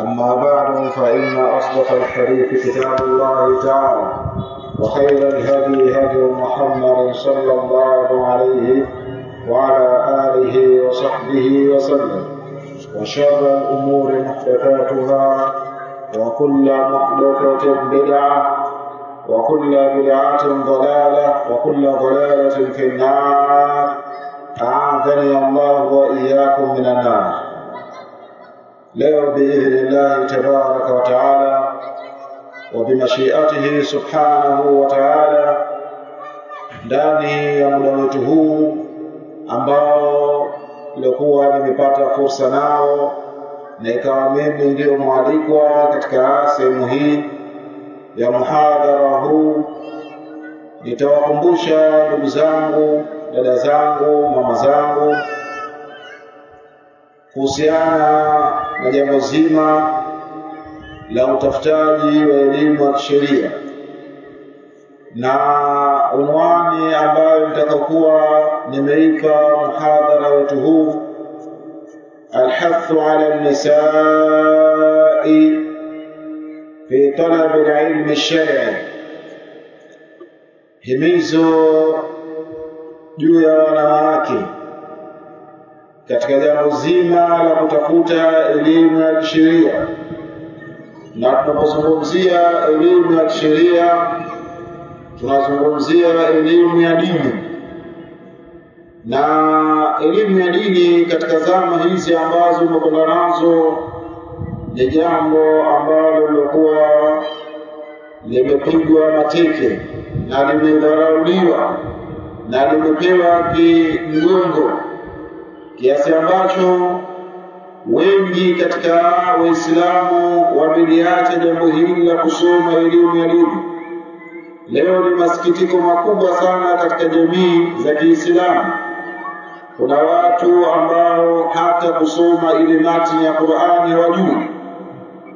أما بعد فإن أصدق الحديث كتاب الله تعالى وخير الهدي هدي محمد صلى الله عليه وعلى آله وصحبه وسلم وشر الأمور محدثاتها وكل محدثة بدعة وكل بدعة ضلالة وكل ضلالة في النار. أعاذني الله وإياكم من النار. Leo biidhni biidhnillahi tabaraka wataala wa bimashiatihi subhanahu wataala, ndani ya muda wetu huu ambao iliokuwa nimepata fursa nao na ikawa mimi ndio mwalikwa katika sehemu hii ya muhadhara huu nitawakumbusha ndugu zangu dada zangu mama zangu kuhusiana na jambo zima la utafutaji wa elimu ya kisheria na unwani ambayo nitakakuwa nimeipa muhadhara wetu huu alhathu ala nisai fi talabi alilmi lshari himizo juu ya wanawake katika jambo zima la kutafuta elimu ya kisheria. Na tunapozungumzia elimu ya kisheria tunazungumzia elimu ya dini. Na elimu ya dini katika zama hizi ambazo umekwenda nazo ni jambo ambalo lilikuwa limepigwa mateke na limedharauliwa na limepewa kimgongo kiasi ambacho wengi katika waislamu wameliacha jambo hili la kusoma elimu ya dini. Leo ni masikitiko makubwa sana katika jamii za kiislamu. Kuna watu ambao hata kusoma ile matini ya qurani hawajui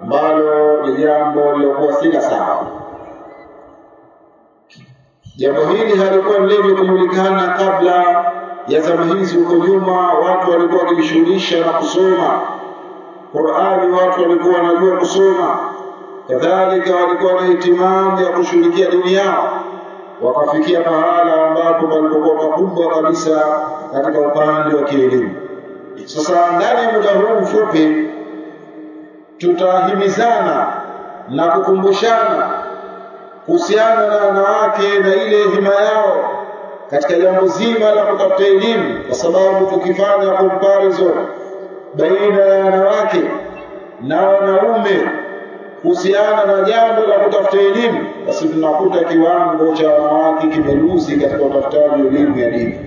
ambalo ni jambo lilokuwa sila sawa. Jambo hili halikuwa lenye kujulikana kabla ya zama hizi huko nyuma watu walikuwa wakijishughulisha na kusoma. Qur'ani, watu walikuwa wanajua kusoma, kadhalika walikuwa na hitimamu ya kushughulikia dini yao, wakafikia pahala ambapo palipokuwa pakubwa kabisa katika upande wa kielimu. Sasa ndani ya muda huu mfupi tutahimizana na kukumbushana kuhusiana na wanawake na ile hima yao katika jambo zima la kutafuta elimu, kwa sababu tukifanya comparison baina ya wanawake na wanaume kuhusiana na jambo la kutafuta elimu, basi tunakuta kiwango cha wanawake kimeruzi katika utafutaji elimu ya dini,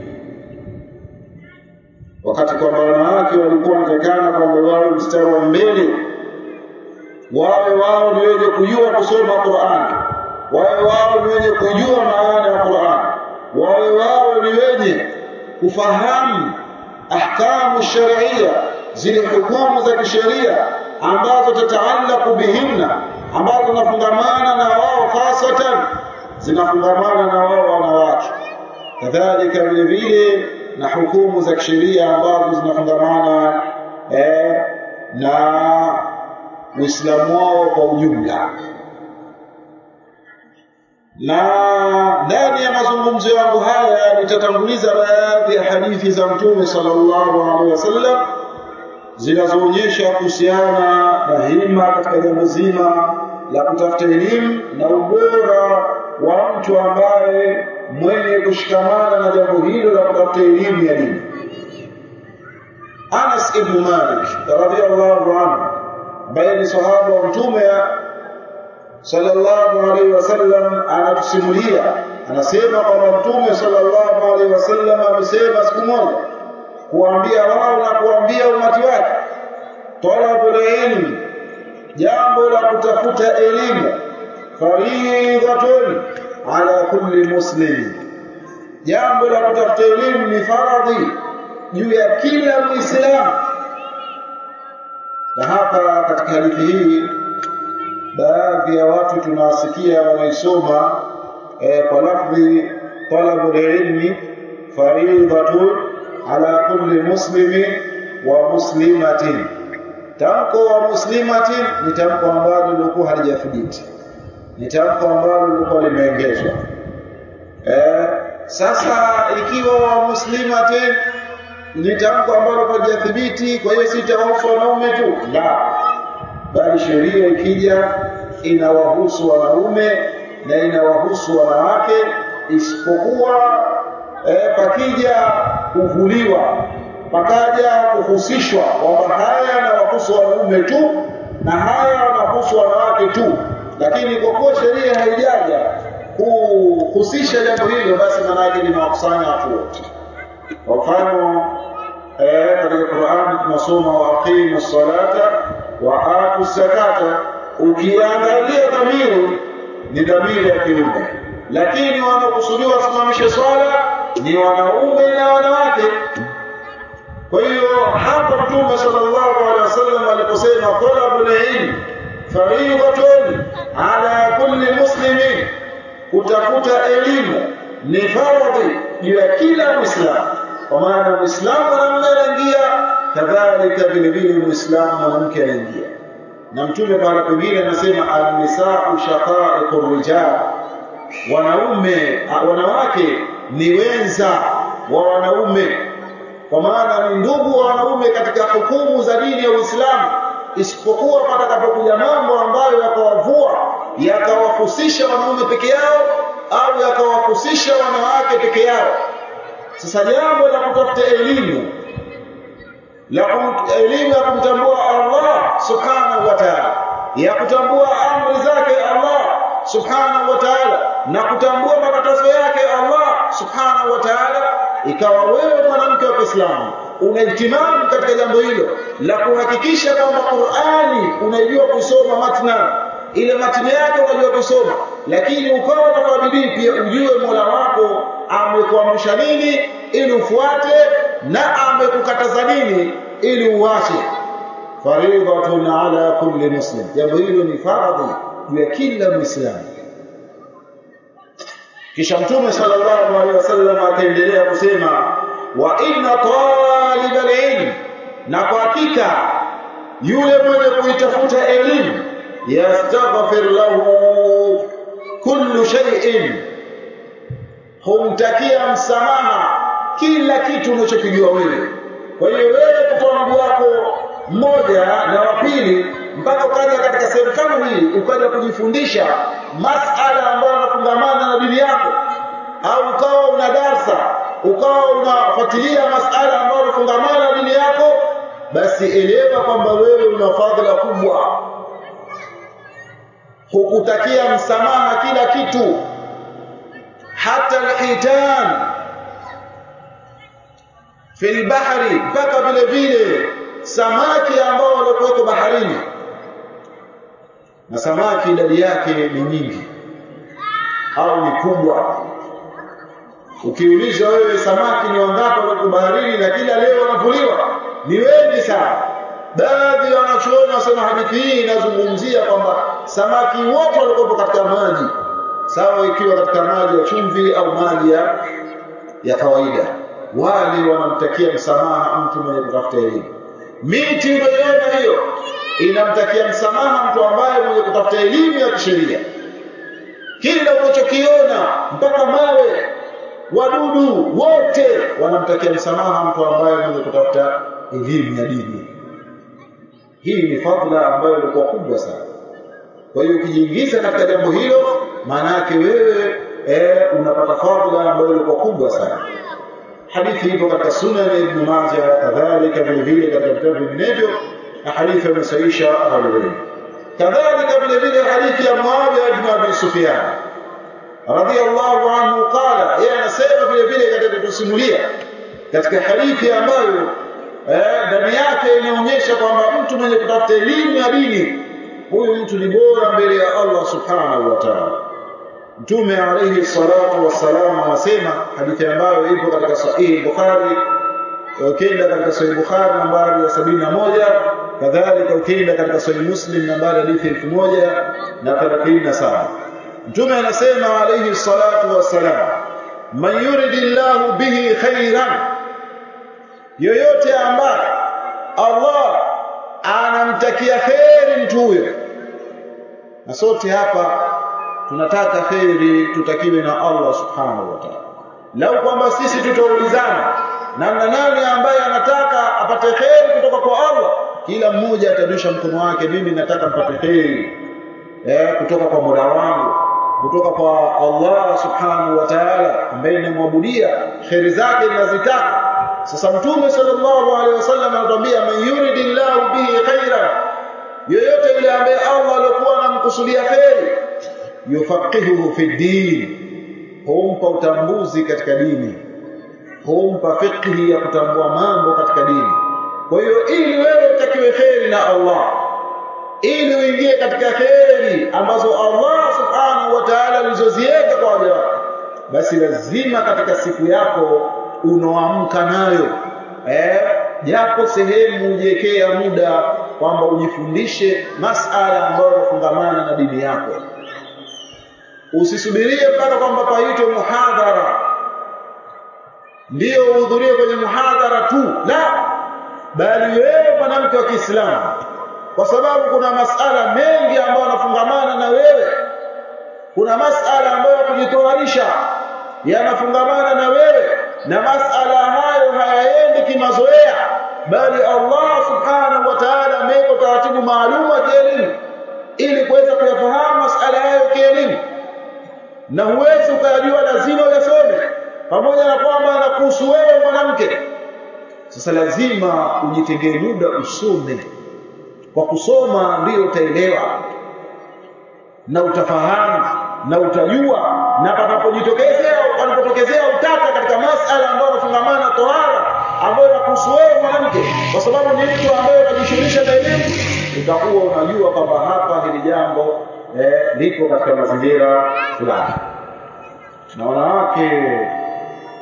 wakati kwamba wanawake walikuwa wanatakana kwamba wawe mstari wa mbele, wawe wao ni wenye kujua kusoma Qur'an, wawe wao ni wenye kujua maana ya Qur'an wawe wao ni wenye kufahamu ahkamu sharia zile hukumu za kisheria ambazo tataalaku bihinna ambazo zinafungamana na wao hasatan zinafungamana na wao wanawake kadhalika vile vile na hukumu za kisheria ambazo zinafungamana eh, na Uislamu wao kwa ujumla na ndani ya mazungumzo yangu haya nitatanguliza baadhi ya hadithi za Mtume sallallahu alaihi wasallam zinazoonyesha kuhusiana na hima katika jambo zima la kutafuta elimu na ubora wa mtu ambaye mwenye kushikamana na jambo hilo la kutafuta elimu ya dini. Anas ibn Malik radhiyallahu anhu ambaye ni sahaba wa Mtume sallallahu alaihi wasallam anatusimulia anasema kwamba Mtume sallallahu alaihi wasallam amesema siku moja kuambia wao na kuambia umati wake talabul ilmi jambo la kutafuta elimu faridhatun ala kulli muslim jambo la kutafuta elimu ni faradhi juu ya kila muislamu. Na hapa katika hadithi hii baadhi ya watu tunawasikia wanaisoma eh, kwa lafdhi talabul ilmi faridhatun ala kulli muslimi wa muslimatin. Tamko wa muslimatin ni tamko ambalo lilikuwa halijathibiti. Ni tamko ambalo lilikuwa limeongezwa. Eh sasa ikiwa wa muslimatin ni tamko ambalo halijathibiti kwa hiyo si tawafu wanaume tu. La bali sheria ikija inawahusu wanaume na inawahusu wanawake isipokuwa eh, pakija kuvuliwa pakaja kuhusishwa. Kwamba haya yanawahusu wanaume tu na haya yanawahusu wanawake tu. Lakini kwa kuwa sheria haijaja kuhusisha jambo hilo basi maanake linawakusanya watu wote. Kwa mfano eh, katika Qur'an tunasoma waaqimu salata wa atu zakata ukiangalia dhamiri ni dhamiri ya kiume lakini wanaokusudiwa wasimamishe swala ni wanaume na wanawake kwa hiyo hapa mtume sallallahu alaihi wasallam aliposema talabul ilm fariidatun ala kulli muslimin kutafuta elimu ni faradhi juu ya kila muislamu kwa maana muislamu anaingia kadhalika vile vile mwanamke anaingia na mtume pale pengine anasema annisau shaqaiqu rijal. Wanaume wanawake ni wenza wa wanaume. Kwa maana ni ndugu wa wanaume katika hukumu za dini ya Uislamu. Isipokuwa patakapokuja mambo ambayo yakawavua yakawahusisha wanaume peke yao au yakawahusisha wanawake peke yao. Sasa jambo la kutafuta elimu elimu ya kumtambua Allah subhanahu wa ta'ala. Ya kutambua amri zake Allah subhanahu wa ta'ala. Na kutambua makatazo yake Allah subhanahu wa ta'ala. Ikawa wewe mwanamke wa Kiislamu unaitimamu katika jambo hilo la kuhakikisha kwamba Qur'ani unaijua kusoma matna. Ile matna yake unajua kusoma. Lakini ukawa na bidii pia ujue Mola wako amekuamsha nini ili ufuate na amekukataza nini ili uache faridhatun ala kulli muslim. Jambo hilo ni faradhi ya kila muislamu. Kisha mtume sallallahu alaihi wasallam akaendelea kusema wa inna talibal ilm na kwa hakika yule mwenye kuitafuta elimu yastaghfir lahu kullu shay'in humtakia msamaha kila kitu unachokijua wewe. Kwa hiyo wewe kutoa mguu wako mmoja na wa pili mpaka ukaja katika sehemu kama hii ukaja kujifundisha masala ambayo yanafungamana na dini yako. Au ukawa una darsa ukawa unafuatilia masala ambayo yanafungamana na dini yako basi elewa kwamba wewe una fadhila kubwa. Hukutakia msamaha kila kitu. Hata alhitan fil bahri mpaka vile vile samaki ambao walikuwa baharini. Na samaki idadi yake ni nyingi au ni kubwa. Ukiuliza wewe samaki ni wangapi wako baharini na kila leo wanavuliwa? Ni wengi sana. Baadhi wanachuoni wasema hadithi hii inazungumzia kwamba samaki wote walikuwa katika maji sawa ikiwa katika maji ya chumvi au maji ya kawaida wale wanamtakia msamaha mtu mwenye kutafuta elimu. Miti unayoona hiyo. Inamtakia msamaha mtu ambaye mwenye kutafuta elimu ya kisheria. Kila unachokiona mpaka mawe wadudu wote wanamtakia msamaha mtu ambaye mwenye kutafuta elimu ya dini. Hii ni fadhila ambayo ilikuwa kubwa sana. Kwa hiyo ukijiingiza katika jambo hilo maana yake wewe eh, unapata fadhila ambayo ilikuwa kubwa sana hadithi ipo katika sunan ibn majah kadhalika vile vile katika vitabu vinginevyo na hadithi imesaisha ahlulilm kadhalika vile vile hadithi ya muawiya ibn abi sufyan radiyallahu anhu qala yeye anasema vile vile katika kutusimulia katika hadithi ambayo ndani eh, yake inaonyesha kwamba mtu mwenye kutafuta elimu ya dini huyu mtu ni bora mbele ya Allah subhanahu wa ta'ala Mtume alayhi salatu wassalam anasema hadithi ambayo ipo katika sahihi Bukhari ukienda katika sahihi Bukhari nambari ya sabini na moja kadhalika ukienda katika sahihi Muslim nambari hadithi elfu moja na thelathini saba. Mtume anasema alayhi salatu wassalam man yuridillahu bihi khairan yoyote ambaye Allah anamtakia kheri mtu huyo. Na sote hapa tunataka kheri tutakiwe na Allah subhanahu wa ta'ala. Lau kwamba sisi tutaulizana namna nani ambaye anataka apate kheri kutoka kwa Allah kila mmoja atadusha mkono wake mimi nataka mpate kheri eh, kutoka kwa Mola wangu kutoka kwa Allah subhanahu wa ta'ala ambaye namwabudia kheri zake ninazitaka. Sasa mtume sallallahu alaihi wasallam anatuambia man yuridillahu bihi khairan yoyote yule ambaye Allah alikuwa anamkusudia kheri yufaqihuhu fi din humpa utambuzi katika dini humpa fikhi ya kutambua mambo katika dini. Kwa hiyo ili wewe utakiwe kheri na Allah ili uingie katika kheri ambazo Allah subhanahu wa ta'ala alizoziweka kwa waja wake basi lazima katika siku yako unoamka nayo eh japo sehemu ujiwekea muda kwamba ujifundishe masala ambayo yafungamana na dini yako usisubirie mpaka kwamba paitwe muhadhara. Ndiyo uhudhurie kwenye muhadhara tu. La. Bali wewe mwanamke wa Kiislamu. Kwa sababu kuna masala mengi ambayo yanafungamana na wewe. Kuna masala ambayo kujitoharisha. Yanafungamana na wewe. Na masala hayo hayaendi kimazoea. Bali Allah subhanahu wa ta'ala ameweka taratibu maalum wa kielimu. Ili kuweza kuyafahamu masala hayo kielimu na huwezi ukayajua lazima uyasome pamoja na kwamba anakuhusu wewe mwanamke. Sasa lazima ujitengee muda usome. Kwa kusoma ndiyo utaelewa. Na utafahamu na utajua. Na patapojitokezea panapotokezea utata katika masala ambayo yanafungamana na tohara ambayo inakuhusu wewe mwanamke. Kwa sababu ni mtu ambaye unajishughulisha na elimu utakuwa unajua kwamba hapa hili jambo eh, lipo katika mazingira fulani. Na wanawake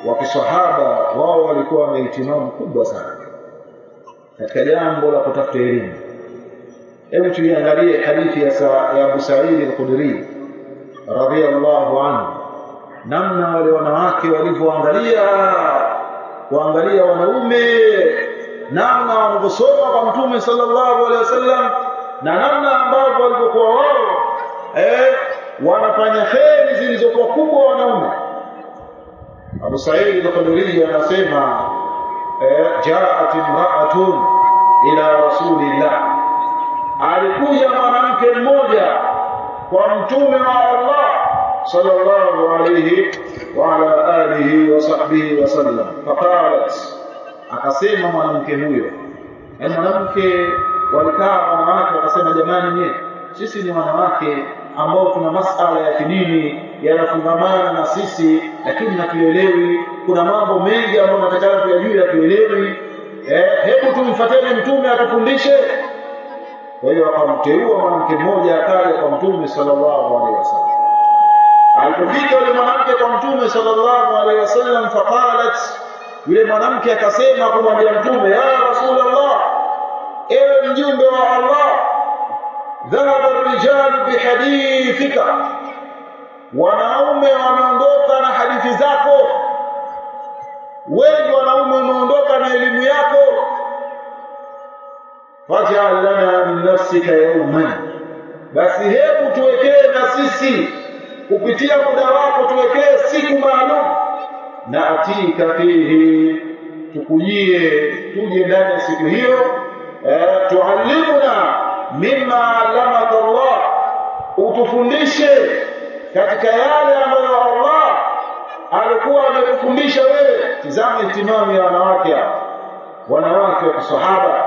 wa kiswahaba wao walikuwa na ihtimamu kubwa sana katika jambo la kutafuta elimu. Hebu tuiangalie hadithi ya, ya Abu Sa'id al-Khudri radhiyallahu anhu. Namna wale wanawake walivyoangalia kuangalia wanaume namna wanavyosoma kwa mtume sallallahu alaihi wasallam na namna ambavyo walivyokuwa wao eh wanafanya kheri zilizokuwa kubwa wanaume. Abu Sa'id al-Khudri anasema eh ja'at imra'atun ila rasulillah. Alikuja mwanamke mmoja kwa mtume wa Allah sallallahu alayhi wa ala alihi wa sahbihi wa sallam. Faqalat akasema mwanamke huyo. Na mwanamke walikaa wanawake wakasema jamani nye sisi ni wanawake ambao kuna masala ya kidini yanafungamana na sisi lakini hatuelewi. Kuna mambo mengi ambayo natakana tuyajue hatuelewi. Eh, hebu tumfuateni mtume atufundishe. Kwa hiyo akamteua mwanamke mmoja akaja kwa mtume sallallahu alaihi wasallam. Alipofika yule mwanamke kwa mtume sallallahu alaihi wasallam faqalat yule mwanamke akasema kumwambia mtume ya rasulullah ewe mjumbe wa Allah dhahaba الرجال بحديثك wanaume wanaondoka na hadithi zako. Wengi wanaume wameondoka na elimu yako. Faj'al min nafsika yawman. Basi hebu tuwekee na sisi kupitia muda wako tuwekee siku maalum. Na atika fihi tukujie tuje ndani ya siku hiyo. Eh, mimma allamaka Allah utufundishe katika yale ambayo Allah alikuwa amekufundisha wewe. Tizama ihtimamu ya wanawake hapa wanawake wa kisahaba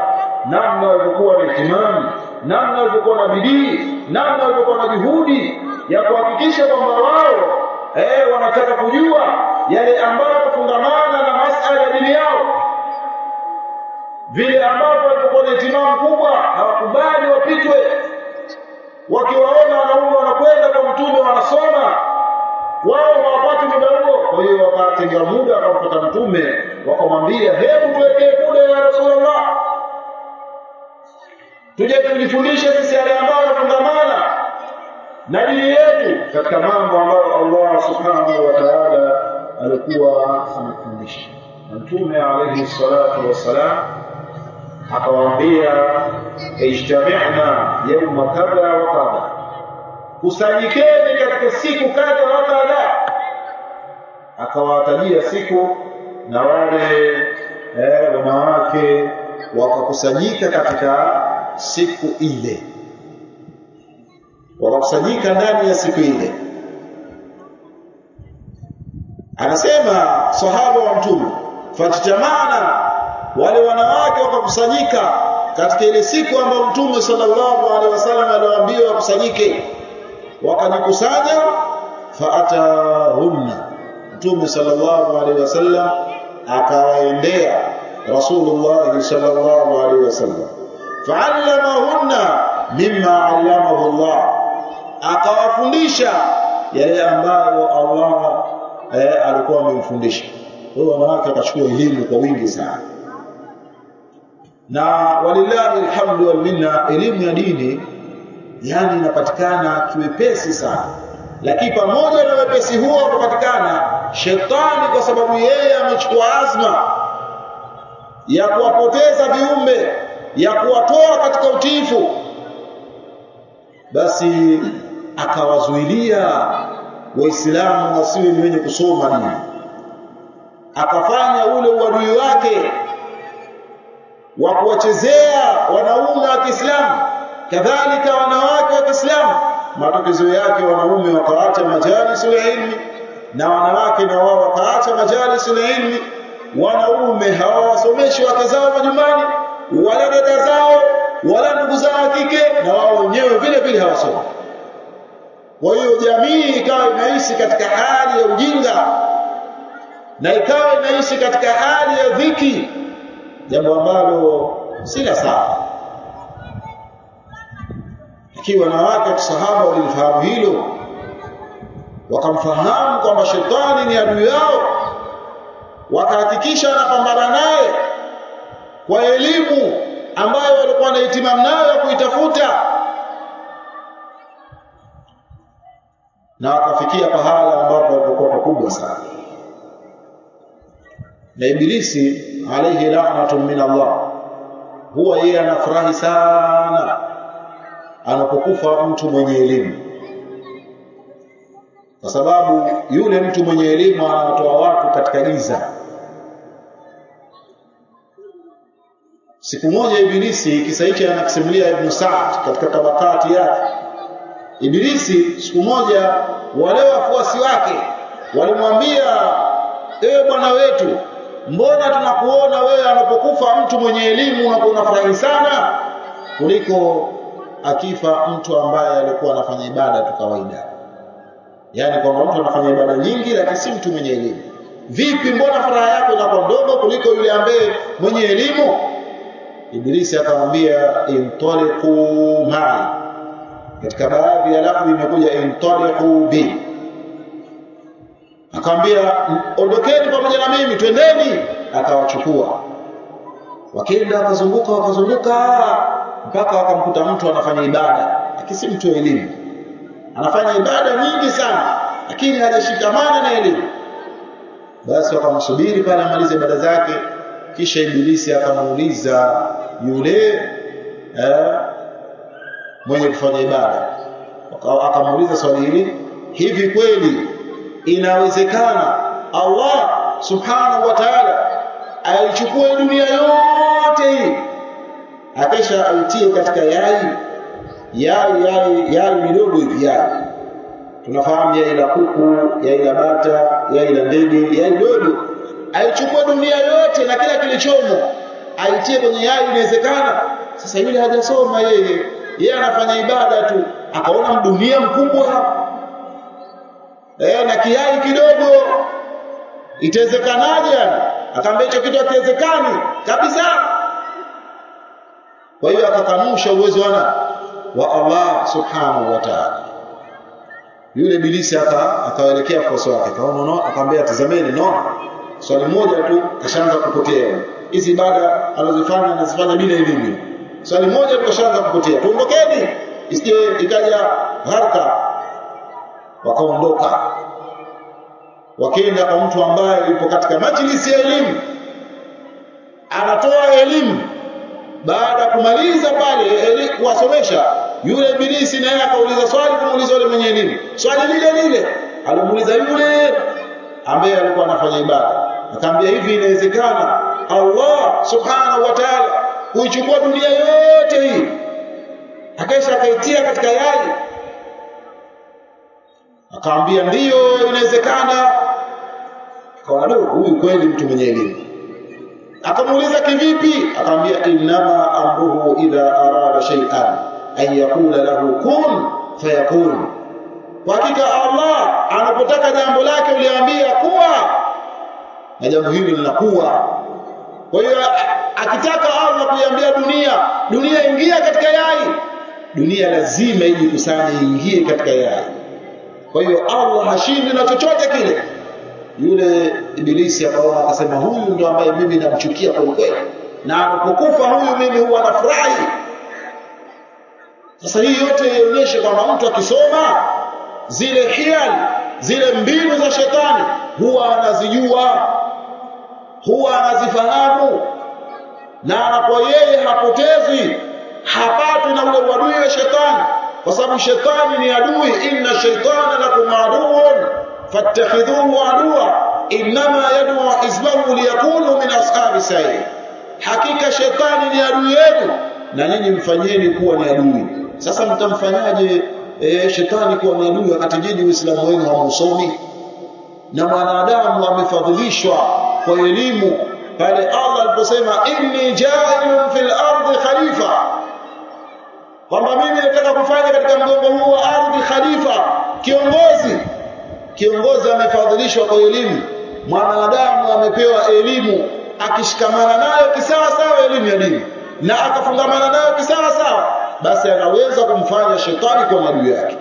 namna walivyokuwa na ihtimamu namna walivyokuwa na bidii namna walivyokuwa na juhudi ya kuhakikisha kwamba wao eh, wanataka kujua yale ambayo kufungamana na masala ya dini yao vile ambavyo walikuwa na timamu kubwa hawakubali wapitwe. Wakiwaona wanaume wanakwenda kwa mtume wanasoma wao hawapati muda huo. Kwa hiyo wakatenga muda wakampata mtume wakamwambia hebu tuwekee muda ya rasulullah. Tuje tujifundishe sisi yale ambayo yanafungamana na dini yetu. Katika mambo ambayo Allah subhanahu wa ta'ala alikuwa anafundisha mtume alaihi salatu wassalam akawaambia ijtami'na yauma kadha wa kadha. Kusanyikeni katika siku kadha wa kadha. Akawatajia siku na wale eh, wanawake wakakusanyika katika siku ile. Wakakusanyika ndani ya siku ile. Anasema sahaba wa mtume fatajamana wale wanawake wakakusanyika katika ile siku ambayo mtume sallallahu alaihi wasallam aliwaambia wakusanyike. Wakajikusanya faatahunna mtume sallallahu alaihi wasallam akawaendea rasulullah sallallahu alaihi wasallam. Fa'allamahunna mimma 'allamahu Allah. Akawafundisha yale ambayo Allah eh, alikuwa amemfundisha. Kwa hiyo wanawake akachukua elimu kwa wingi sana na walillahi alhamdu wal minna elimu ya dini yani inapatikana kiwepesi sana. Lakini pamoja na wepesi huo kupatikana shetani kwa sababu yeye amechukua azma ya kuwapoteza viumbe ya kuwatoa katika utifu basi akawazuilia waislamu wasiwe ni wenye kusoma dini. Akafanya ule uadui wa kuwachezea wanaume wa Kiislamu kadhalika wanawake wa Kiislamu. Matokezo yake wanaume wakaacha majalis ilmi na wanawake na wao wakaacha majalis ilmi wanaume hawawasomeshi wake zao majumbani wala dada zao wala ndugu zao wa kike na wao wenyewe vile vile hawasomi. Kwa hiyo jamii ikawa inaishi katika hali ya ujinga na ikawa inaishi katika hali ya dhiki jambo ambalo si la sawa. Ikiwa na wanawake sahaba walifahamu hilo wakamfahamu kwamba shetani ni adui yao wakahakikisha wanapambana naye kwa elimu ambayo walikuwa na hitimamu nayo ya kuitafuta. Na wakafikia pahala ambapo walikuwa pakubwa sana na ibilisi alayhi la'natun min Allah. Huwa yeye anafurahi sana anapokufa mtu mwenye elimu. Kwa sababu yule mtu mwenye elimu anawatoa watu katika giza. Siku moja ibilisi kisa hichi anakisimulia ibn Sa'd katika tabakati yake. Ibilisi siku moja wale wafuasi wake walimwambia ewe bwana wetu mbona tunakuona wewe anapokufa mtu mwenye elimu unakuwa unafurahi sana kuliko akifa mtu ambaye alikuwa anafanya ibada tu kawaida. Yaani kwamba mtu anafanya ibada nyingi lakini si mtu mwenye elimu. Vipi mbona furaha yako inakuwa ndogo kuliko yule ambaye mwenye elimu? Ibilisi akamwambia intaliqu ma'i. Katika baadhi ya lafzi imekuja intaliqu bi akamwambia ondokeni pamoja na mimi twendeni. Akawachukua. Wakenda wakazunguka wakazunguka mpaka wakamkuta mtu anafanya ibada lakini si mtu wa elimu. Anafanya ibada nyingi sana lakini hajashikamana na elimu. Basi wakamsubiri pale amalize ibada zake kisha ibilisi akamuuliza yule eh, mwenye kufanya ibada. Akamuuliza swali hili hivi kweli inawezekana Allah subhanahu wa ta'ala aichukue dunia yote hii akesha aitie katika yai yai yai yai midogo hivi yai. Tunafahamu yai la kuku yai la bata yai la ndege yai dodo aichukue dunia yote na kila kilichomo aitie kwenye yai inawezekana. Sasa yule hajasoma yeye yeye anafanya ibada tu akaona dunia mkubwa eh na kiai kidogo. Itawezekanaje akaambia hicho kitu hakiwezekani kabisa. Kwa hiyo akakanusha uwezo wana wa Allah subhanahu wa ta'ala. Yule bilisi aka akaelekea foso yake, kaona no akamwambia tazameni no. Swali moja tu kashaanza kupotea. Hizi ibada anazofanya anazifanya bila elimu. Swali moja tu kashaanza kupotea. Tuondokeni. Isije ikaja gharka wakaondoka. Wakenda kwa mtu ambaye yupo katika majlisi ya elimu anatoa elimu. Baada ya kumaliza pale kuwasomesha yule ibilisi naye akauliza swali kumuuliza yule mwenye elimu. Swali lile lile. Alimuuliza yule ambaye alikuwa anafanya ibada. Akamwambia hivi inawezekana Allah subhanahu wa ta'ala kuichukua dunia yote hii? Akaisha akaitia katika yai akamwambia ndiyo inawezekana. Akaona huyu kweli mtu mwenye elimu. Akamuuliza kivipi? Akaambia innama amruhu idha arada shay'an an yaqula lahu kun fayakun. Kwa hakika Allah anapotaka jambo lake uliambia kuwa na jambo hili linakuwa. Kwa hiyo akitaka Allah kuiambia dunia dunia ingia katika yai. Dunia lazima ijikusanye ingie katika yai kwa hiyo Allah hashindi na chochote kile. Yule ibilisi akaona akasema huyu ndo ambaye mimi namchukia kwa kweli. Na anapokufa huyu mimi huwa nafurahi. Sasa hii yote ionyeshe kwamba mtu akisoma zile hial zile mbinu za shetani huwa anazijua huwa anazifahamu. Na anapo yeye hapotezi hapatwi na ule uadui wa shetani kwa sababu shetani ni adui inna shaytana lakum aduwwun fattakhidhuhu aduwa inma yad'u hizbahu liyakunu min ashabi sa'ir hakika shetani ni adui yenu na nyinyi mfanyeni kuwa ni adui sasa mtamfanyaje e, shetani kuwa ni adui wakati nyinyi uislamu wenu hamusomi na mwanadamu amefadhilishwa kwa elimu pale Allah aliposema inni ja'ilun fil ardi khalifa kwamba mimi nataka kufanya katika mgongo huu wa ardhi khalifa kiongozi. Kiongozi amefadhilishwa kwa elimu. Mwanadamu amepewa elimu. Akishikamana nayo kisawa sawa elimu ya dini na akafungamana nayo kisawa sawa basi anaweza kumfanya shetani kwa adui yake.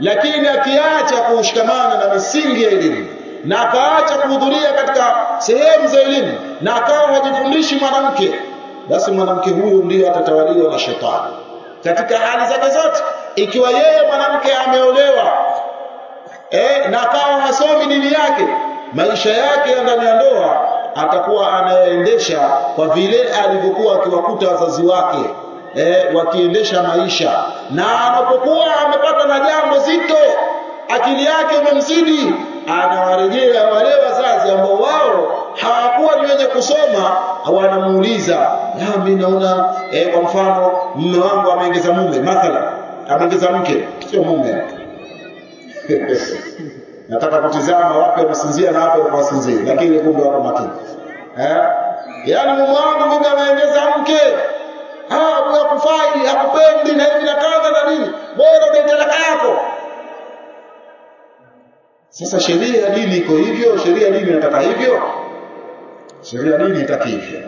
Lakini akiacha kushikamana na misingi ya elimu na akaacha kuhudhuria katika sehemu za elimu na akawa hajifundishi mwanamke basi mwanamke huyu ndiye atatawaliwa na shetani katika hali zake zote. Ikiwa yeye mwanamke ameolewa eh, na kawa hasomi dini yake maisha yake ya ndani ya ndoa atakuwa anaendesha kwa vile alivyokuwa akiwakuta wazazi wake eh, wakiendesha maisha. Na anapokuwa amepata na jambo zito akili yake imemzidi anawarejea wale wazazi ambao wao hawakuwa ni wenye kusoma wanamuuliza mimi naona eh, kwa mfano mume wangu ameongeza mume mathala ameongeza mke sio mume. Nataka kutizama wapi wanasinzia na wapi hawasinzii lakini kumbe wako makini. Eh? Yaani mume wangu mimi ameongeza mke. Ah huyo hakufai hakupendi na hivi na kadha na nini. Bora ndio talaka yako sasa sheria ya dini iko hivyo sheria ya dini inataka hivyo. Sheria ya dini inataka hivyo.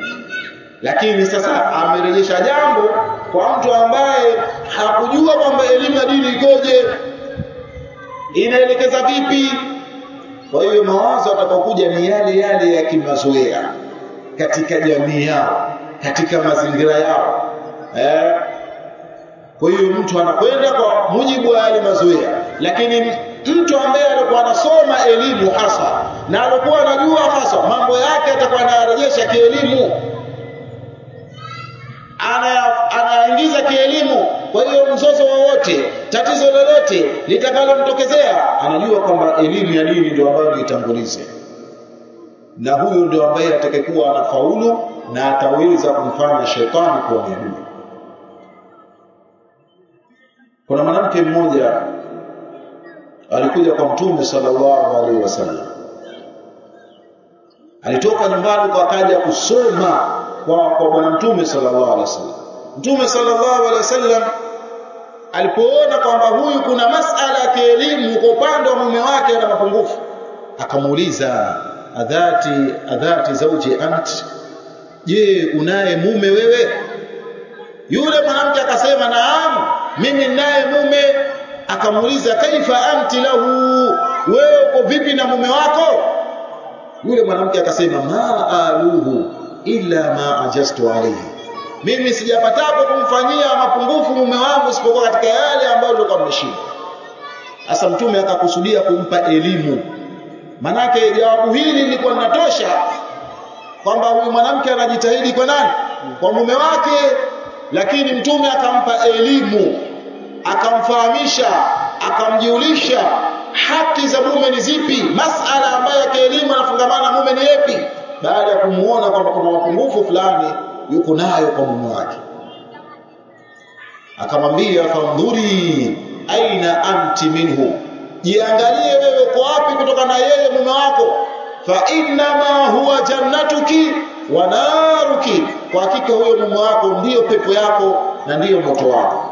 Lakini sasa amerejesha jambo kwa mtu ambaye hakujua kwamba elimu ya dini ikoje. Inaelekeza vipi? Kwa hiyo mawazo atakokuja ni yale yale ya kimazoea katika jamii yao katika mazingira yao. Eh? Kwa hiyo mtu anakwenda kwa mujibu wa yale mazoea lakini mtu ambaye alikuwa anasoma elimu hasa na alikuwa anajua hasa mambo yake atakuwa anarejesha kielimu. Anaingiza kielimu. Kwa hiyo mzozo wowote tatizo lolote litakalomtokezea anajua kwamba elimu ya dini ndio ambayo niitangulize na huyu ndio ambaye atakayekuwa anafaulu na ataweza kumfanya shetani kuwa adui. Kuna mwanamke mmoja alikuja kwa mtume sallallahu alaihi wasallam. Alitoka nyumbani kwa kaja kusoma kwa kwa bwana mtume sallallahu alaihi wasallam. Mtume sallallahu alaihi wasallam alipoona kwamba huyu kuna masala ya kielimu kwa upande wa mume wake ana mapungufu akamuuliza adhati adhati zauji ant? Je unaye mume wewe? Yule mwanamke akasema naam mimi ninaye mume akamuuliza kaifa anti lahu? Wewe uko vipi na mume wako? Yule mwanamke akasema ma aluhu illa ma ajastu alayhi. Mimi sijapatapo kumfanyia mapungufu mume wangu isipokuwa katika yale ambayo nilikuwa nimeshinda sasa mtume akakusudia kumpa elimu. Manake jawabu hili lilikuwa linatosha kwamba huyu mwanamke anajitahidi kwa nani? Kwa mume wake. Lakini mtume akampa elimu akamfahamisha akamjiulisha haki za mume ni zipi? Masala ambayo kielimu anafungamana mume ni yapi baada ya kumuona kwamba kuna mapungufu fulani yuko nayo kwa mume wake. Akamwambia fandhuri aina anti minhu? Jiangalie wewe uko wapi kutoka na yeye mume wako? Fa innama huwa jannatuki wa naruki. Kwa hakika huyo mume wako ndiyo pepo yako na ndiyo moto wako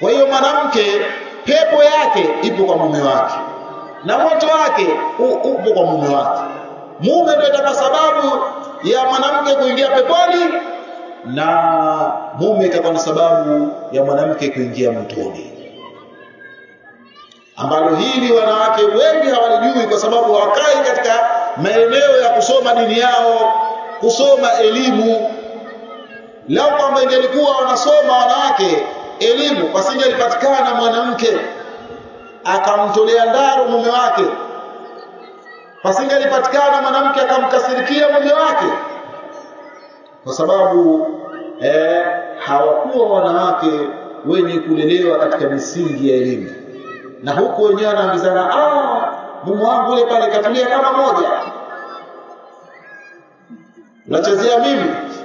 kwa hiyo mwanamke pepo yake ipo kwa mume wake. Na moto wake upo kwa mume wake. Mume ndio itakuwa sababu ya mwanamke kuingia peponi na mume itakuwa ni sababu ya mwanamke kuingia motoni. Ambalo hili wanawake wengi hawalijui kwa sababu hawakai katika maeneo ya kusoma dini yao kusoma elimu. Lau kwamba ingelikuwa wanasoma wanawake elimu pasingelipatikana mwanamke akamtolea ndaro mume wake. Pasingelipatikana mwanamke akamkasirikia mume wake. Kwa sababu eh, hawakuwa wanawake wenye kulelewa katika misingi ya elimu. Na huku wenyewe wanaambizana ah mume wangu yule pale katulia kama moja. Nachezea mimi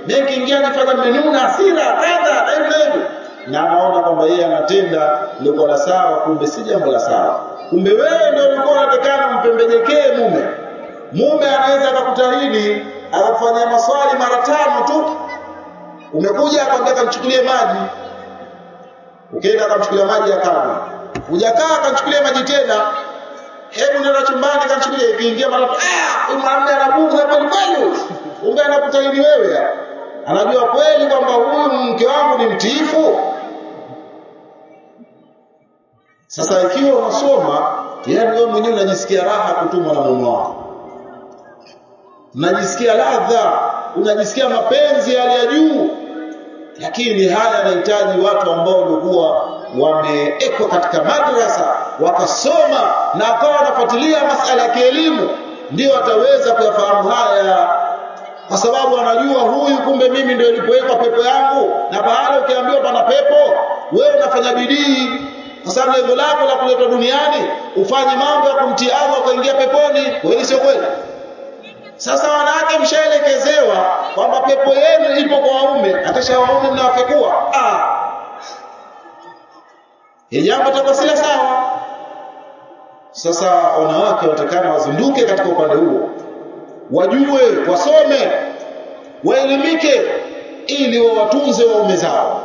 mimi nikiingia nifanya menuna hasira kadha na na aona kwamba yeye anatenda liko la sawa kumbe si jambo la sawa. Kumbe wewe ndio ulikuwa unatakana mpembejekee mume. Mume anaweza akakutahidi akakufanyia maswali mara tano tu. Umekuja akwambia kamchukulie maji. Ukienda akamchukulia maji akanywa hujakaa akamchukulia maji tena. Hebu nenda chumbani kamchukulie. Ikiingia mara ah huyu mwanamume anabuga kweli kweli. Kumbe anakutahidi wewe. Anajua kweli kwamba huyu mke wangu ni mtiifu sasa ikiwa unasoma yeye mwenyewe unajisikia raha kutumwa na mume wako. Unajisikia ladha unajisikia mapenzi hali ya juu. Lakini haya yanahitaji watu ambao walikuwa wameekwa katika madrasa wakasoma na akawa wanafuatilia masala ya kielimu ndio ataweza kuyafahamu haya. Kwa sababu anajua huyu kumbe mimi ndio nilipowekwa pepo yangu na baada ukiambiwa pana pepo wewe unafanya bidii sababu lengo lako la kuletwa duniani ufanye mambo ya kumtia Allah ukaingia peponi. Kweli sio kweli? Sasa wanawake mshaelekezewa kwamba pepo yenu ipo kwa waume atasha waume mnawafekua ah. Jambo takosila sawa sasa wanawake watakana wazinduke katika upande huo wajue wasome waelimike ili wawatunze waume zao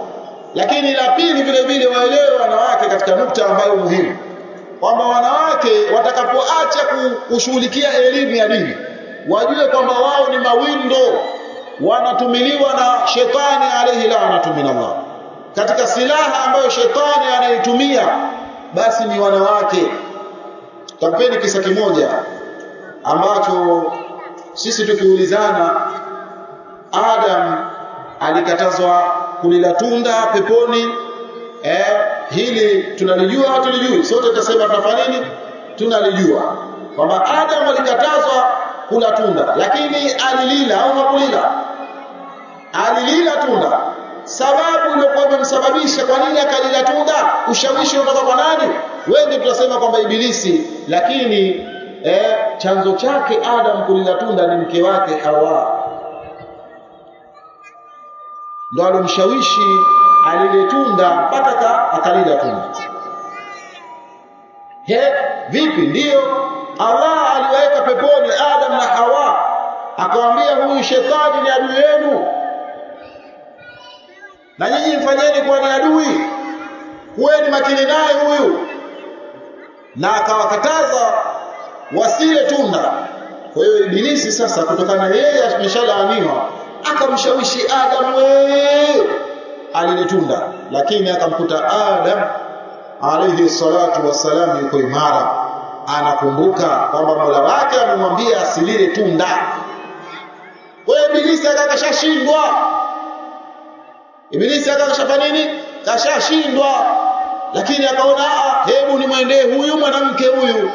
lakini la pili vile vile waelewe wanawake katika nukta ambayo muhimu. Kwamba wanawake watakapoacha kushughulikia elimu ya dini wajue kwamba wao ni mawindo. Wanatumiliwa na shetani alayhi laanatu minallah katika silaha ambayo shetani anaitumia basi ni wanawake. Tampeni kisa kimoja ambacho sisi tukiulizana Adam alikatazwa kulila tunda peponi eh, hili tunalijua au tulijui sote tutasema tunafanya nini? Tunalijua kwamba Adam alikatazwa kula tunda lakini alilila au hakulila? Alilila tunda. Sababu iliyokuwa imemsababisha kwa nini akalila tunda? Ushawishi unatoka kwa nani? Wengi tunasema kwamba ibilisi lakini eh, chanzo chake Adam kulila tunda ni mke wake Hawa ndo alomshawishi alile tunda mpaka akalila tunda he vipi? Ndiyo Allah aliwaweka peponi Adam na Hawa. Akamwambia huyu shetani ni adui yenu. Na nyinyi mfanyeni kuwa ni adui. Kuweni makini naye huyu. Na akawakataza wasile tunda. Kwa hiyo ibilisi sasa kutokana na yeye ameshalaaniwa akamshawishi Adam alile tunda lakini akamkuta Adam alayhi salatu wassalam yuko imara. Anakumbuka kwamba Mola wake amemwambia asilile tunda. Hiyo ibilisi akakashashindwa ibilisi akakashafanya nini? Kashashindwa. Lakini akaona hebu nimwendee huyu mwanamke huyu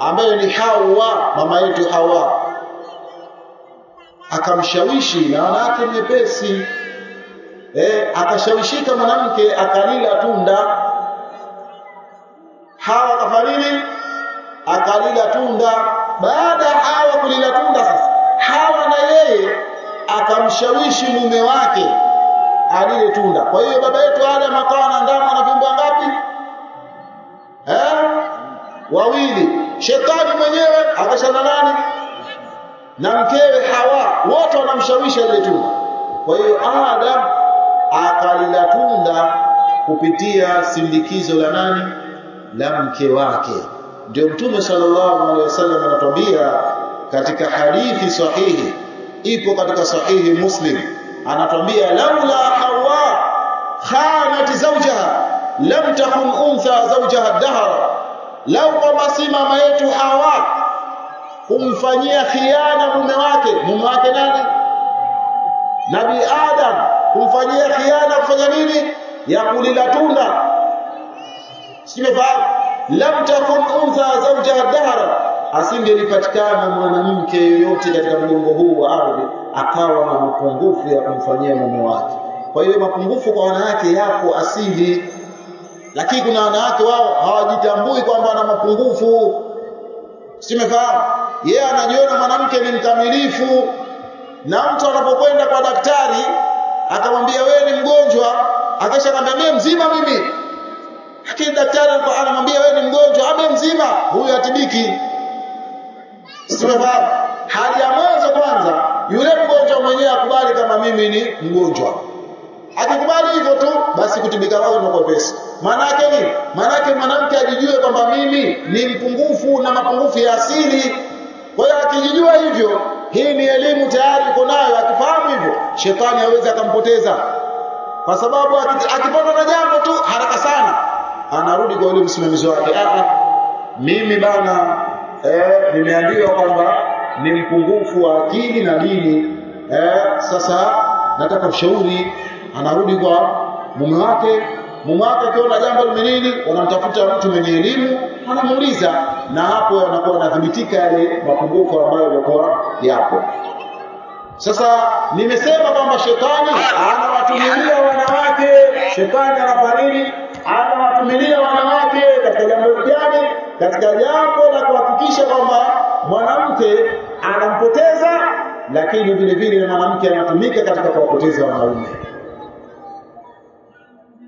ambaye ni Hawa mama yetu Hawa akamshawishi na wanawake nyepesi. Eh akashawishika mwanamke akalila tunda. Hawa akafanya akalila tunda. Baada ya Hawa kulila tunda sasa Hawa na yeye akamshawishi mume wake alile tunda. Kwa hiyo baba yetu Adam akawa na ndama na viumbe ngapi? Eh wawili. Shetani mwenyewe akashana nani na mkewe Hawa wote wanamshawisha ile tunda kwa hiyo Adam akalila tunda kupitia sindikizo la nani? La mke wake. Ndio mtume sallallahu alaihi wasallam anatuambia katika hadithi sahihi ipo katika sahihi muslim. Anatuambia laula hawa khanat zawjaha lam takun untha zawjaha dahara lau kwamba si mama yetu hawa kumfanyia khiana mume wake. Mume wake nani? Nabi adam. Kumfanyia khiana kufanya nini? Ya kulila tunda. Simefahamu lam takun untha zawjaha dahra. Asingelipatikana mwanamke yoyote katika mgongo huu wa ardhi akawa na mapungufu ya kumfanyia mume wake. Kwa hiyo mapungufu kwa wanawake yapo asili lakini kuna wanawake wao hawajitambui kwamba wana mapungufu simefahamu? Yeye yeah, anajiona mwanamke ni mkamilifu. Na mtu anapokwenda kwa daktari akamwambia wewe ni mgonjwa. Akisha akamwambia mimi mzima mimi. Lakini daktari anamwambia wewe ni mgonjwa. Abe mzima. Huyu atibiki simefahamu? Hali ya mwanzo kwanza yule mgonjwa mwenyewe akubali kama mimi ni mgonjwa akikubali hivyo tu basi kutibika kwake ni kwepesi maana yake ni maana yake mwanamke ajijue kwamba mimi ni mpungufu na mapungufu ya asili. Kwa hiyo akijijua hivyo hii ni elimu tayari uko nayo akifahamu hivyo shetani hawezi akampoteza. Kwa sababu akipatwa na jambo tu haraka sana anarudi kwa yule msimamizi wake. Ah mimi bana eh, nimeambiwa kwamba ni mpungufu wa akili na dini. Eh, sasa nataka ushauri anarudi kwa mume wake. Mume wake akiona jambo limenini wanamtafuta mtu mwenye elimu anamuuliza na hapo yanakuwa yanathibitika yale mapungufu ambayo yalikuwa yapo. Sasa nimesema kwamba shetani anawatumilia wanawake. Shetani anafanya anawatumilia wanawake katika jambo gani? Katika jambo la kuhakikisha kwamba mwanamke anampoteza lakini vile vile mwanamke anatumika katika kuwapoteza wanaume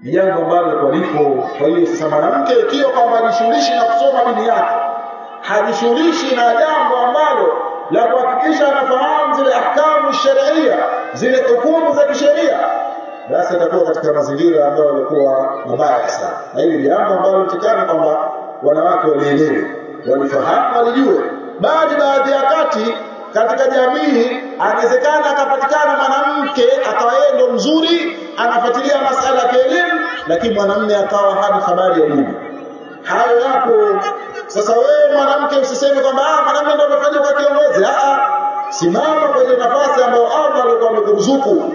ni jambo ambalo kwa lipo kwa hiyo sasa mwanamke ikiwa kwamba hajishughulishi na kusoma dini yake hajishughulishi na jambo ambalo la kuhakikisha anafahamu zile ahkamu sharia zile hukumu za kisheria basi atakuwa katika mazingira ambayo yalikuwa mabaya sana. Na hili jambo ambalo tikana kwamba wanawake walielewe walifahamu walijue. Baadhi baadhi ya wakati katika jamii anawezekana akapatikana mwanamke akawa yeye ndo mzuri anafuatilia masala ya elimu lakini mwanamume akawa hana habari ya dini hayo yako sasa wewe mwanamke usiseme kwamba ah mwanamume ndio amefanya kwa kiongozi. Ah simama kwenye nafasi ambayo Allah alikuwa amekuruzuku.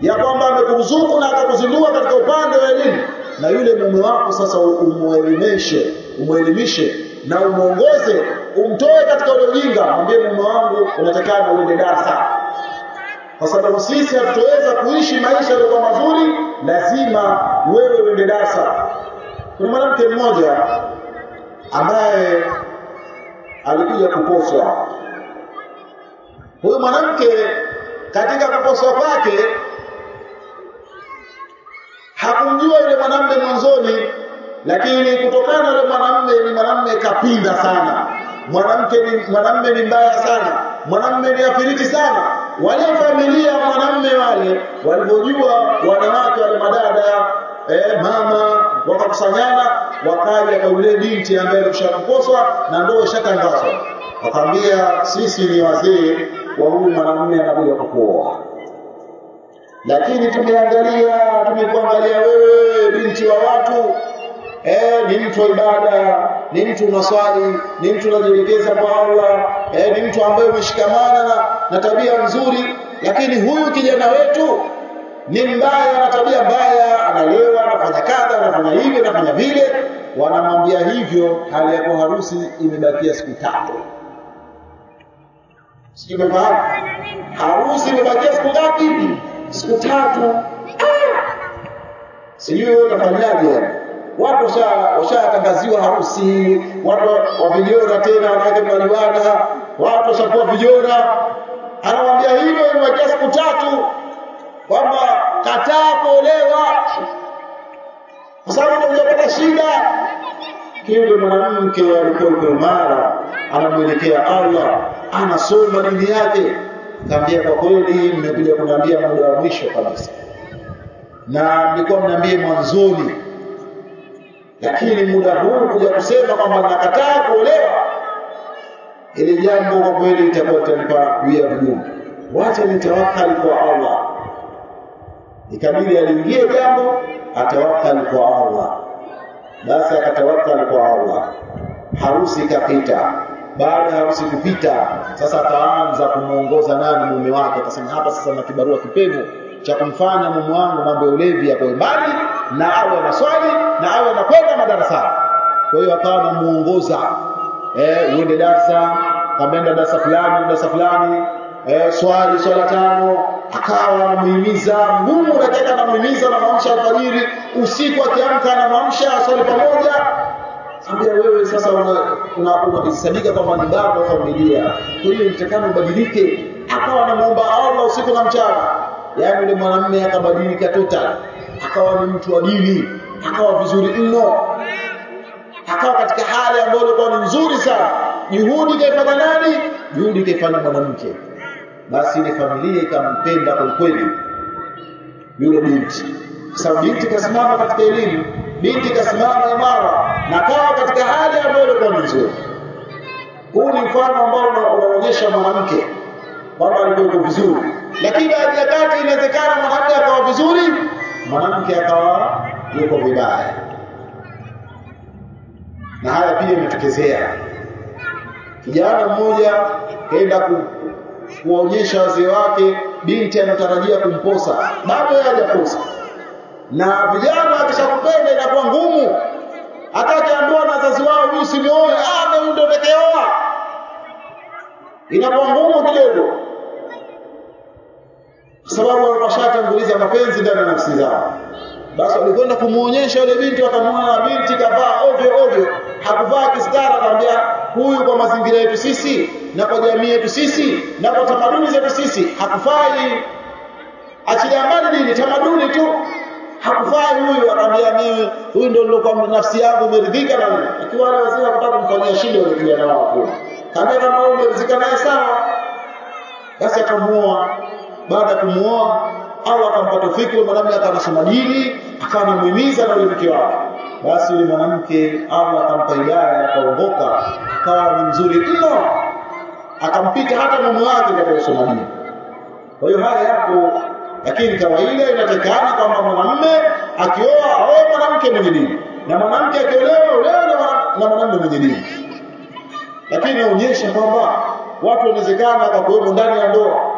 Ya kwamba amekuruzuku na akakuzindua katika upande wa elimu. Na yule mume wako sasa umuelimishe umuelimishe na umuongoze umtoe katika ule ujinga. Mwambie mume wangu unatakana uende darasa kwa sababu sisi hatutoweza kuishi maisha yaliyokuwa mazuri lazima wewe uende darasa. Kuna mwanamke mmoja ambaye alikuja kuposwa. Huyu mwanamke katika kuposwa kwake hakumjua yule mwanamume mwanzoni lakini kutokana na yule mwanamume ni mwanamume kapinda sana. Mwanamke ni mwanamume ni mbaya sana mwanamume ni afiriti sana. Wale familia mwanamume wale walipojua wanawake wale madada eh, mama wakakusanyana wakaja kwa yule binti ambaye alishakuposwa na ndoa ishatangazwa wakamwambia sisi ni wazee wa huyu mwanamume anakuja kukuoa. Lakini tumeangalia tumekuangalia wewe binti wa watu eh, ni mtu wa ibada ni mtu unaswali ni mtu unajielekeza kwa Allah. Eh, ni mtu ambaye umeshikamana na, na tabia nzuri. Lakini huyu kijana wetu ni mbaya ana tabia mbaya analewa anafanya kadha anafanya hivi anafanya vile. Wanamwambia hivyo hali ya harusi imebakia siku tatu. Sikimefahamu harusi imebakia siku ngapi? Siku tatu. Sijui wewe utafanyaje watu washatangaziwa harusi watu wa vijora tena wanawake mnaliwana watu washakuwa vijora. Anawambia hivyo imebakia siku tatu kwamba kataa kuolewa. Kwa sababu hujapata shida. Kile mwanamke alikuwa anamwelekea Allah anasoma dini yake. Kaambia kwa kweli mmekuja kuniambia muda wa mwisho kabisa. Na mlikuwa mnaambie mwanzoni lakini muda huu kuja kusema kwamba nakataa kuolewa ili jambo kwa kweli litakuwa litanipa wia vigumu wacha nitawakali kwa Allah. Ikabidi aliingie jambo atawakal kwa Allah. Basi akatawakali kwa Allah. Harusi ikapita. Baada ya harusi kupita sasa ataanza kumuongoza nani mume wake? Atasema hapa sasa na kibarua kipevu cha kumfanya mume wangu mambo ya ulevi ya mbali na awe anaswali na awe anakwenda madarasani kwa hiyo akawa anamuongoza eh uende darasa kamenda darasa fulani darasa fulani eh swali swala tano akawa anamuhimiza ngumu dakika anamuhimiza na maamsha alfajiri usiku akiamka anamwamsha swali pamoja Ambia wewe sasa unajisadika una, una kwamba ni baba wa familia. Kwa hiyo nitakana ubadilike. Akawa anamuomba Allah usiku na mchana. Yaani yule mwanamume akabadilika total. Akawa ni mtu wa dini, akawa vizuri mno. Akawa katika hali ambayo ilikuwa ni nzuri sana. Juhudi kaifanya nani? Juhudi kaifanya mwanamke. Basi ile familia ikampenda kwa kweli yule binti. Sababu binti kasimama katika elimu, binti kasimama imara na kawa katika hali ambayo ilikuwa ni nzuri. Huu ni mfano ambao unaonyesha mwanamke kwamba alikuwa vizuri, lakini baadhi ya kati inawezekana mwanamke akawa vizuri, mwanamke akawa yuko vibaya, na haya pia imetokezea. Kijana mmoja kaenda ku, wazee wake binti anatarajia kumposa, bado hajaposa. Na vijana akishakupenda inakuwa ngumu. Hata akiambiwa na wazazi wao huyu simioe ah ndio ndio nimeoa inakuwa ngumu kidogo kwa sababu wameshatanguliza mapenzi ndani ya nafsi zao. Basi walikwenda kumuonyesha yule binti akamwona binti kavaa ovyo ovyo. Hakuvaa kistara akamwambia huyu kwa mazingira yetu sisi na kwa jamii yetu sisi na kwa tamaduni zetu sisi hakufai. Achilia mbali dini tamaduni tu. Hakufai huyu akamwambia mimi huyu ndio nilikuwa nafsi yangu imeridhika na mimi akiwa wale wazee wakataka kumfanyia shida yule kijana hapo kama kama umeridhika naye sawa basi akamuoa baada ya kumuoa au akampa tofiki yule mwanamke akanasoma dini akamuhimiza na mke wake. Basi yule mwanamke Allah akampa hidayah akaongoka akawa ni mzuri mno. Akampita hata mume wake katika kusoma dini. Kwa hiyo haya yapo lakini kawaida inatakana kwamba mwanamume akioa aoe mwanamke mwenye dini. Na mwanamke akiolewa olewe na mwanamume mwenye dini. Lakini inaonyesha kwamba watu wanawezekana wakakuwemo ndani ya ndoa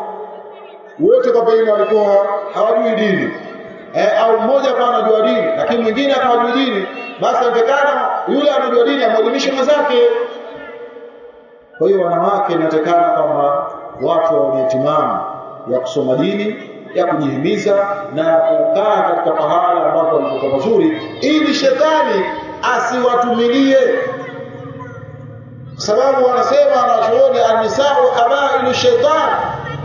wote kwa pengine walikuwa hawajui dini. Eh, au mmoja kwa anajua dini lakini mwingine akawa hajui dini basi inawezekana yule anajua dini amwelimishe mwenzake. Kwa hiyo wanawake inatakana kwamba watu wenye timamu ya kusoma dini ya kujihimiza na kukaa katika pahala ambapo walipokuwa mazuri ili shetani asiwatumilie. Sababu wanasema wanachuoni annisau habailu shaitan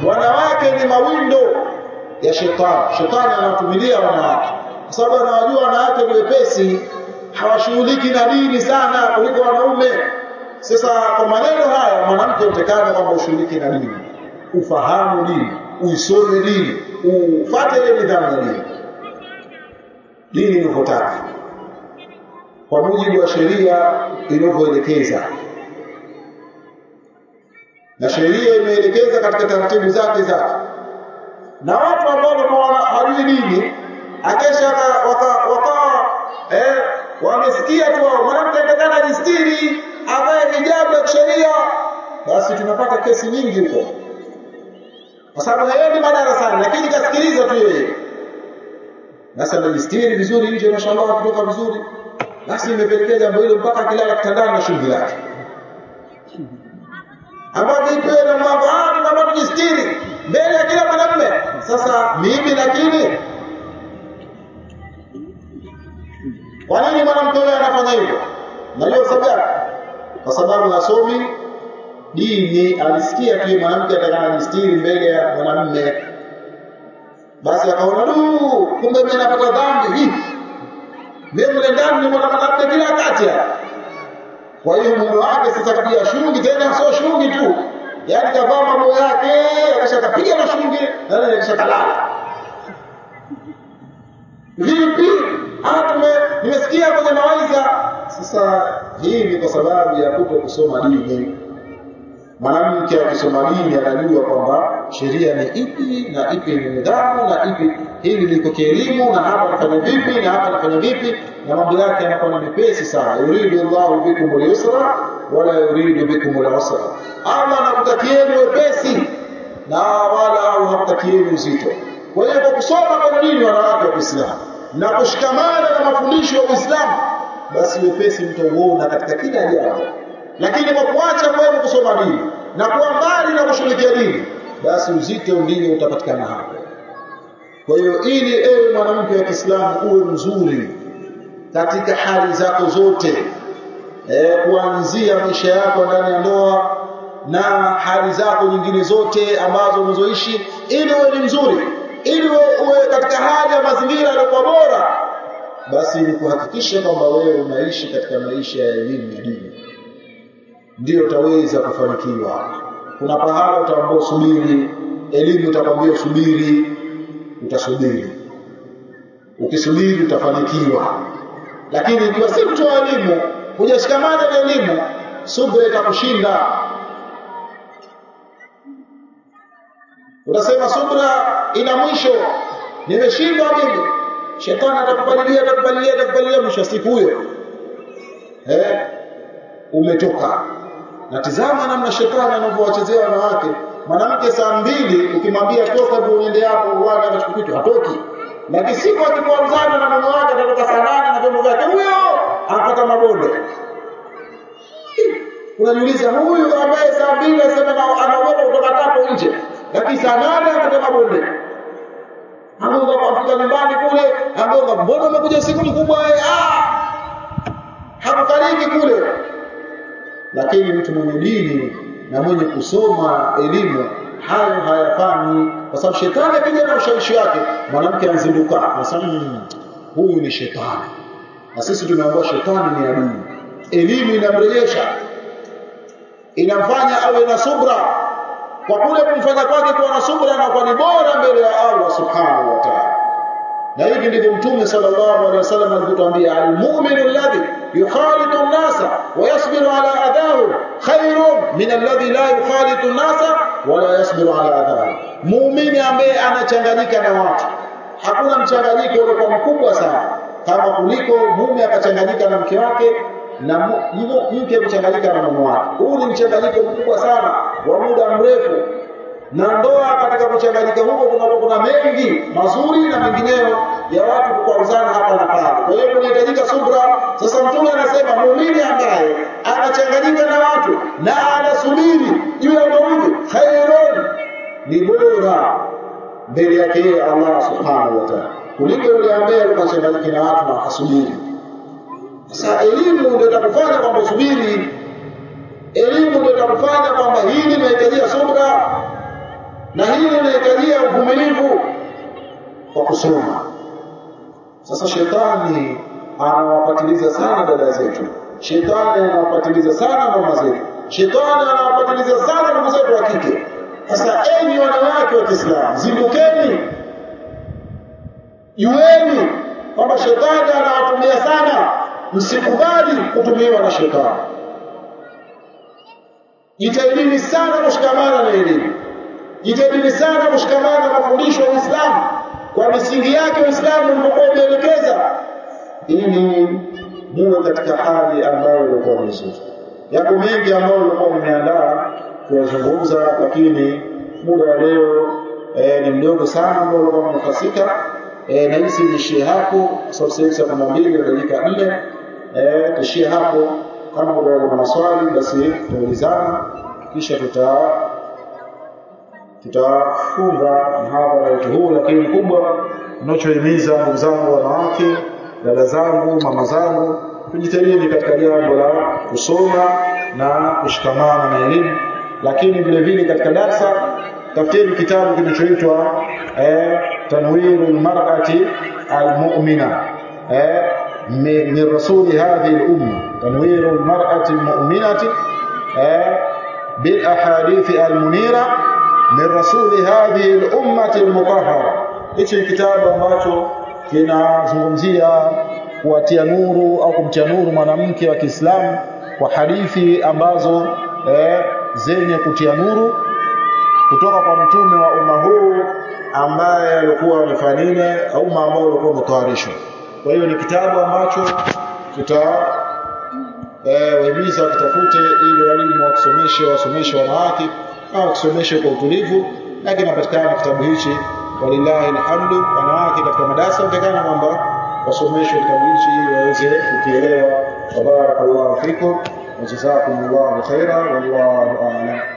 wanawake ni mawindo ya shetani. Shetani anawatumilia wanawake. Kwa sababu anawajua wanawake ni wepesi hawashughuliki na dini sana kuliko wanaume. Sasa kwa maneno haya mwanamke utekana kwamba ushughuliki na dini. Ufahamu dini uisome dini ufate ile nidhamu ya dini. Dini inavyotaka kwa mujibu wa sheria inavyoelekeza na sheria imeelekeza katika taratibu zake zake na watu ambao hawajui dini akesha wakawa waka, eh, wamesikia tu wao mwanamke atakana jistiri avae hijabu ya kisheria basi tunapata kesi nyingi huko. Kwa sababu haendi madarasani lakini kasikiliza tu yeye. Basi amejistiri vizuri nje mashallah kutoka vizuri. Basi imepelekea jambo hilo mpaka akilala kitandani na shughuli lake na mambo tujistiri mbele ya kila mwanamume. Sasa mimi lakini kwa nini mwanamke yule anafanya hivyo? Najua sababu kwa sababu hasomi dini alisikia tu mwanamke atakana jistiri mbele ya mwanamume. Basi akaona du kumbe mimi napata dhambi hii mimi ndani ni mwanamke kila wakati kwa hiyo mume wake sasa pia shungi tena sio shungi tu. Yaani kavaa mambo yake akisha kapiga na shungi na ndio akisha kalala. Vipi? Hapo tume nimesikia kwenye mawaidha. Sasa hii ni kwa sababu ya kuto kusoma dini mwanamke akisoma dini anajua kwamba sheria ni ipi na ipi ni nidhamu na ipi hili liko kielimu na hapa nafanya vipi na hapa nafanya vipi na mambo yake yanakuwa ni mepesi sana. Yuridu llahu bikum al-yusra wala yuridu bikum al-usra. Allah anakutakieni wepesi na wala au hakutakieni uzito. Kwa hiyo kwa kusoma kwa dini wanawake wa Kiislamu na kushikamana na mafundisho ya Uislamu basi wepesi mtauona katika kila jambo lakini kwa kuacha kwenu kusoma dini na kuwa mbali na kushughulikia dini basi uzito ndio utapatikana hapo. Kwa hiyo ili ewe mwanamke wa Kiislamu uwe mzuri katika hali zako zote e, kuanzia maisha yako ndani ya ndoa na hali zako nyingine zote ambazo unazoishi ili uwe ni mzuri ili uwe katika hali ya mazingira yaliyokuwa bora basi ni kuhakikisha kwamba wewe unaishi katika maisha ya elimu ya dini ndio utaweza kufanikiwa. Kuna pahala utaambiwa subiri elimu itakwambia subiri utasubiri. Ukisubiri utafanikiwa. Lakini ikiwa si mtu wa elimu hujashikamana na elimu subra itakushinda. Utasema subra ina mwisho. Nimeshindwa mimi. Shetani atakupalilia atakupalilia atakupalilia mwisho siku huyo. Eh? Umetoka na tizama namna shetani anavyowachezea wanawake. Mwanamke saa mbili ukimwambia toka uende hapo katika kitu hatoki. Lakini siku mzana na mume wake atatoka saa nane na vyombo vyake huyo anapata mabonde. Unajiuliza huyu ambaye saa mbili anasema anaogopa kutoka tapo nje lakini saa nane anapata mabonde. Agonga kufika nyumbani kule agonga mbona umekuja usiku mkubwa ah! Hakukaliki kule lakini mtu mwenye dini na mwenye kusoma elimu hayo hayafanyi. Kwa sababu shetani akija na ushawishi wake mwanamke anzinduka anasema mmm, huyu ni shetani. Na sisi tumeambiwa shetani ni adui. Elimu inamrejesha inamfanya awe na subra. Kwa kule kumfanya kwake kuwa na subra na kwa ni bora mbele ya Allah subhanahu wa ta'ala na hivi ndivyo mtume sallallahu alaihi wasallam alivyotuambia almu'minu alladhi yukhalitu an-nasa wa yasbiru ala adahum khairun min alladhi la yukhalitu an-nasa wa la yasbiru ala adahum muumini ambaye anachanganyika na watu hakuna mchanganyiko uliokuwa mkubwa sana kama kuliko mume akachanganyika na mke wake na mke kuchanganyika na mume wake huu ni mchanganyiko mkubwa sana wa muda mrefu na ndoa katika kuchanganyika huko kuna kuna mengi mazuri na mengineyo ya watu kukwazana hapa na pale. Kwa hiyo kunahitajika subra. Sasa mtume anasema muumini ambaye anachanganyika na watu na anasubiri juu ya mauti, khairun ni bora mbele yake yeye Allah subhanahu wa ta'ala. Kuliko yule ambaye anachanganyika na watu na hasubiri. sasa elimu ndio itakufanya kwamba usubiri. Elimu ndio itakufanya kwamba hili linahitajia subra na hii inahitajia uvumilivu kwa kusoma. Sasa shetani anawapatiliza sana dada zetu. Shetani anawapatiliza sana mama zetu. Shetani anawapatiliza sana ndugu zetu wa kike. Sasa enyi wanawake wa Kiislamu zindukeni. Jueni kwamba shetani anawatumia sana. Msikubali kutumiwa na shetani. Jitahidini sana kushikamana na elimu jitahidini sana kushikamana na mafundisho ya Uislamu. Kwa misingi yake Uislamu ulipokuwa umeelekeza ili muwe katika hali ambayo ilikuwa nzuri yako mengi ambayo ulikuwa umeandaa kuyazungumza lakini muda wa leo e, ni mdogo sana ambao ulikuwa umefasika. E, na hisi niishie hapo kwa sababu sasa saa kumi na mbili na dakika nne. Eh, tuishie hapo. Kama kuna maswali basi tuulizana kisha tuta tutafunga mhadhara wetu huu lakini kubwa ninachohimiza ndugu zangu wanawake dada zangu mama zangu tujitahidi katika jambo la kusoma na kushikamana na elimu. Lakini vile vile katika darsa tafuteni kitabu kinachoitwa eh, tanwiru lmarati almu'mina. Eh, min rasuli hadhihi al-umma. Lmarati lmuminati eh, bilahadithi almunira min rasuli hadhihi al-ummati al-mutahhara. Hichi ni kitabu ambacho kinazungumzia kuwatia nuru au kumtia nuru mwanamke wa Kiislamu kwa hadithi ambazo eh, zenye kutia nuru kutoka kwa mtume wa umma huu ambaye alikuwa nini au umma ambao ulikuwa umetoharishwa kwa hiyo ni kitabu ambacho tuta eh, wahimiza wakitafute ili walimu wakusomeshe wasomeshe wanawake au wakusomeshe kwa utulivu na kinapatikana kitabu hichi. Walillahi alhamdu wanawake katika madarasa utakana kwamba wasomeshwe kitabu hichi ili waweze kukielewa. Wabarakallahu fikum wajazakumullahu khaira wallahu a'lam